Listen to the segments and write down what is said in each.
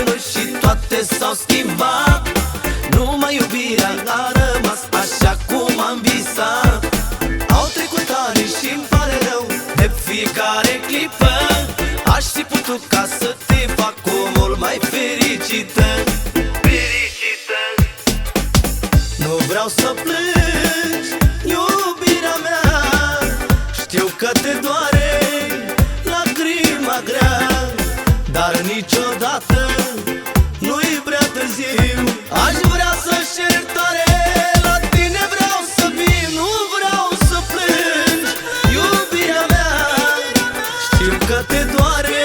feluri și toate s-au schimbat. Numai iubirea a rămas așa cum am visat. Au trecut ani și îmi pare rău de fiecare clipă. Aș fi putut ca să te fac cu mult mai fericită. Fericită. Nu vreau să plângi, iubirea mea. Știu că te doare lacrima grea dar niciodată te doare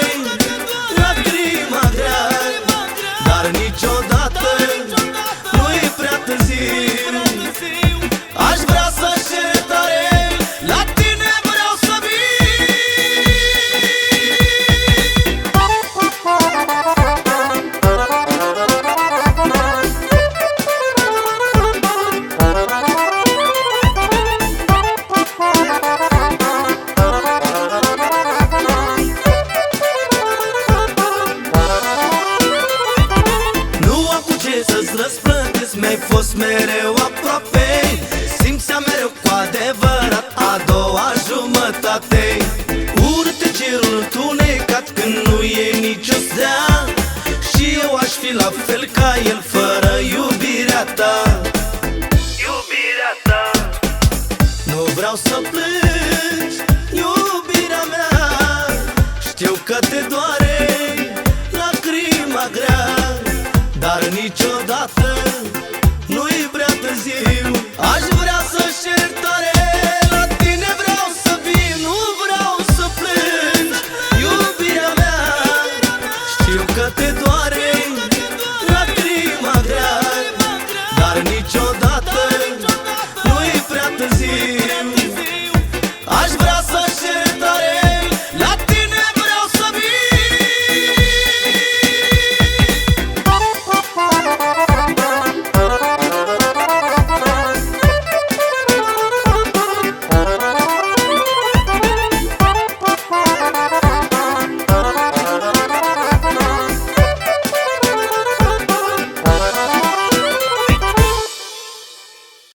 să-ți răsplătesc Mi-ai fost mereu aproape. Simțea mereu cu adevărat A doua jumătate. Urte cerul întunecat Când nu e nicio stea Și eu aș fi la fel ca el Fără iubirea ta. Iubirea ta. Nu vreau să plângi Iubirea mea. Știu că te doare niciodată Nu-i prea târziu. Aș vrea să-și iertare La tine vreau să vin Nu vreau să plângi. Iubirea mea Știu că te doare